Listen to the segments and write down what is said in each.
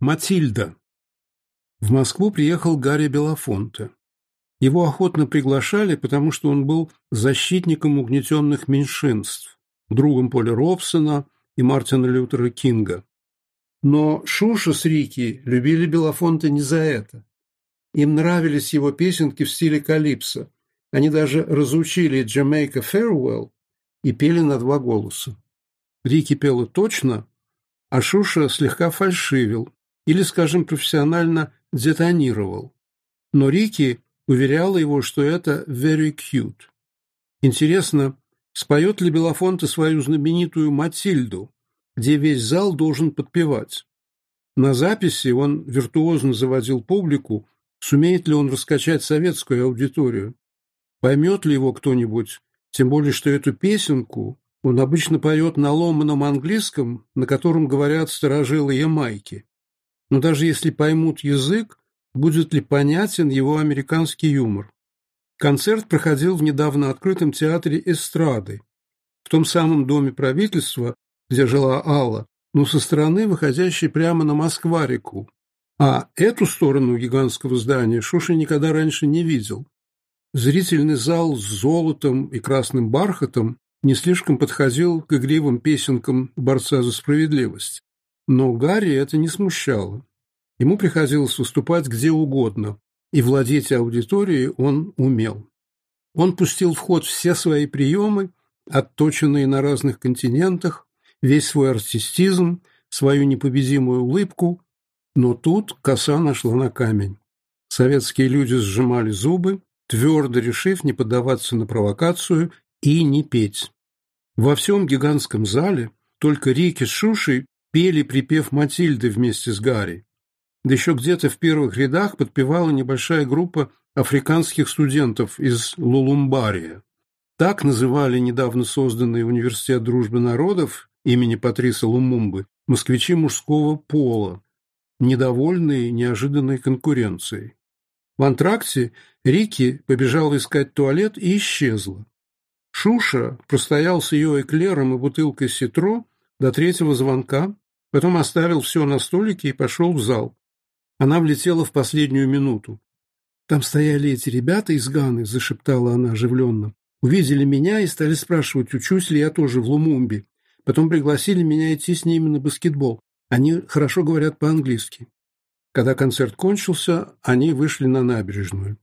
Матильда. В Москву приехал Гарри Белофонте. Его охотно приглашали, потому что он был защитником угнетенных меньшинств, другом Поля Робсона и Мартина Лютера Кинга. Но Шуша с Рики любили Белофонте не за это. Им нравились его песенки в стиле калипсо. Они даже разучили «Jamaica Farewell» и пели на два голоса. Рики пела точно, а Шуша слегка фальшивил, или, скажем, профессионально детонировал. Но Рики уверяла его, что это «very cute». Интересно, споет ли Белофонте свою знаменитую «Матильду», где весь зал должен подпевать? На записи он виртуозно заводил публику, сумеет ли он раскачать советскую аудиторию. Поймет ли его кто-нибудь, тем более, что эту песенку он обычно поет на ломаном английском, на котором говорят старожилы Ямайки но даже если поймут язык, будет ли понятен его американский юмор. Концерт проходил в недавно открытом театре эстрады, в том самом доме правительства, где жила Алла, но со стороны, выходящей прямо на Москварику, А эту сторону гигантского здания Шуша никогда раньше не видел. Зрительный зал с золотом и красным бархатом не слишком подходил к игривым песенкам борца за справедливость. Но Гарри это не смущало. Ему приходилось выступать где угодно, и владеть аудиторией он умел. Он пустил в ход все свои приемы, отточенные на разных континентах, весь свой артистизм, свою непобедимую улыбку, но тут коса нашла на камень. Советские люди сжимали зубы, твердо решив не поддаваться на провокацию и не петь. Во всем гигантском зале только Рики с Шушей пели припев Матильды вместе с Гарри. Да еще где-то в первых рядах подпевала небольшая группа африканских студентов из Лулумбария. Так называли недавно созданный Университет дружбы народов имени Патриса Лумумбы москвичи мужского пола, недовольные неожиданной конкуренцией. В антракте Рики побежала искать туалет и исчезла. Шуша простоял с ее эклером и бутылкой ситро до третьего звонка, Потом оставил все на столике и пошел в зал. Она влетела в последнюю минуту. «Там стояли эти ребята из Ганы», — зашептала она оживленно. «Увидели меня и стали спрашивать, учусь ли я тоже в Лумумби. Потом пригласили меня идти с ними на баскетбол. Они хорошо говорят по-английски». Когда концерт кончился, они вышли на набережную.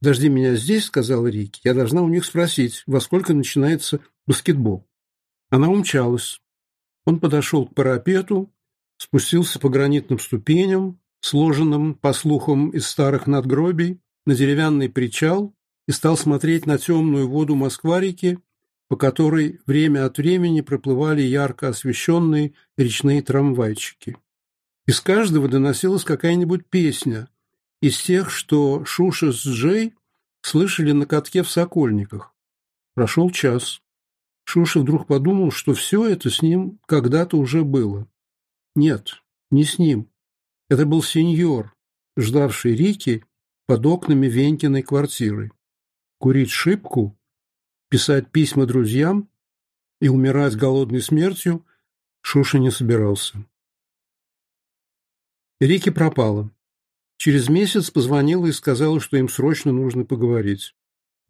«Дожди меня здесь», — сказала Рики. «Я должна у них спросить, во сколько начинается баскетбол». Она умчалась. Он подошел к парапету, спустился по гранитным ступеням, сложенным, по слухам, из старых надгробий, на деревянный причал и стал смотреть на темную воду Москварики, по которой время от времени проплывали ярко освещенные речные трамвайчики. Из каждого доносилась какая-нибудь песня, из тех, что Шуша с Джей слышали на катке в Сокольниках. Прошел час. Шуша вдруг подумал, что все это с ним когда-то уже было. Нет, не с ним. Это был сеньор, ждавший Рики под окнами Венькиной квартиры. Курить шипку, писать письма друзьям и умирать голодной смертью Шуша не собирался. Рики пропала. Через месяц позвонила и сказала, что им срочно нужно поговорить.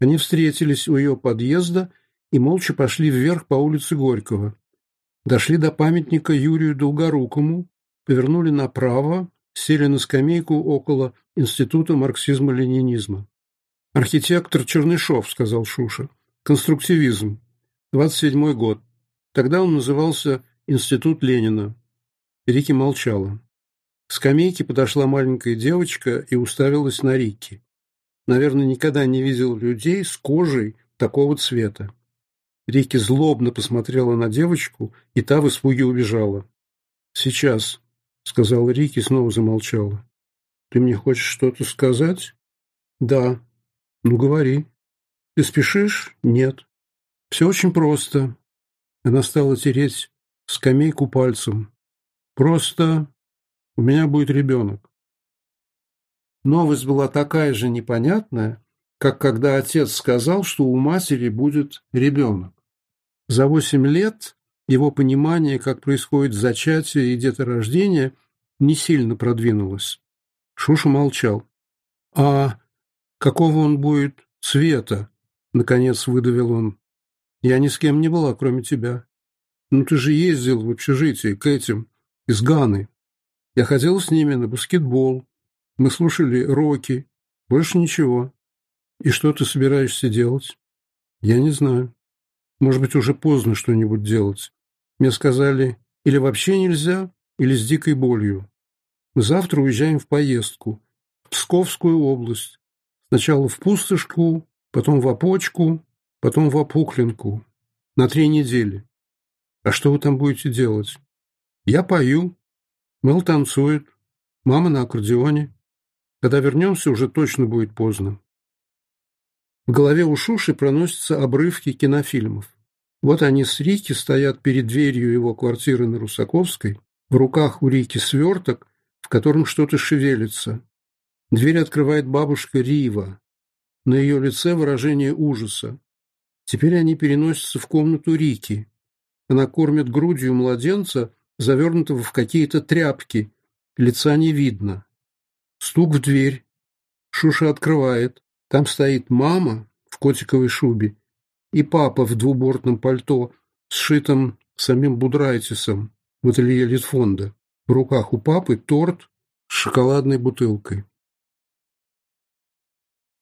Они встретились у ее подъезда – и молча пошли вверх по улице Горького. Дошли до памятника Юрию Долгорукому, повернули направо, сели на скамейку около Института марксизма-ленинизма. «Архитектор Чернышов», — сказал Шуша. «Конструктивизм. 27-й год. Тогда он назывался Институт Ленина». Рики молчала. К скамейке подошла маленькая девочка и уставилась на Рики. Наверное, никогда не видел людей с кожей такого цвета. Рики злобно посмотрела на девочку, и та в испуге убежала. «Сейчас», — сказала Рики снова замолчала. «Ты мне хочешь что-то сказать?» «Да». «Ну, говори». «Ты спешишь?» «Нет». «Все очень просто». Она стала тереть скамейку пальцем. «Просто у меня будет ребенок». Новость была такая же непонятная, как когда отец сказал, что у матери будет ребенок. За восемь лет его понимание, как происходит зачатие и деторождение, не сильно продвинулось. Шуша молчал. «А какого он будет цвета?» — наконец выдавил он. «Я ни с кем не была, кроме тебя. Ну ты же ездил в общежитие к этим, из Ганы. Я ходил с ними на баскетбол. Мы слушали роки. Больше ничего. И что ты собираешься делать? Я не знаю. Может быть, уже поздно что-нибудь делать. Мне сказали, или вообще нельзя, или с дикой болью. Завтра уезжаем в поездку. В Псковскую область. Сначала в Пустошку, потом в Опочку, потом в Опуклинку. На три недели. А что вы там будете делать? Я пою. Мэл танцует. Мама на аккордеоне. Когда вернемся, уже точно будет поздно. В голове у Шуши проносятся обрывки кинофильмов. Вот они с Рики стоят перед дверью его квартиры на Русаковской, в руках у Рики сверток, в котором что-то шевелится. Дверь открывает бабушка Рива. На ее лице выражение ужаса. Теперь они переносятся в комнату Рики. Она кормит грудью младенца, завернутого в какие-то тряпки. Лица не видно. Стук в дверь. Шуша открывает. Там стоит мама в котиковой шубе и папа в двубортном пальто, сшитом самим Будрайтисом в ателье Литфонда. В руках у папы торт с шоколадной бутылкой.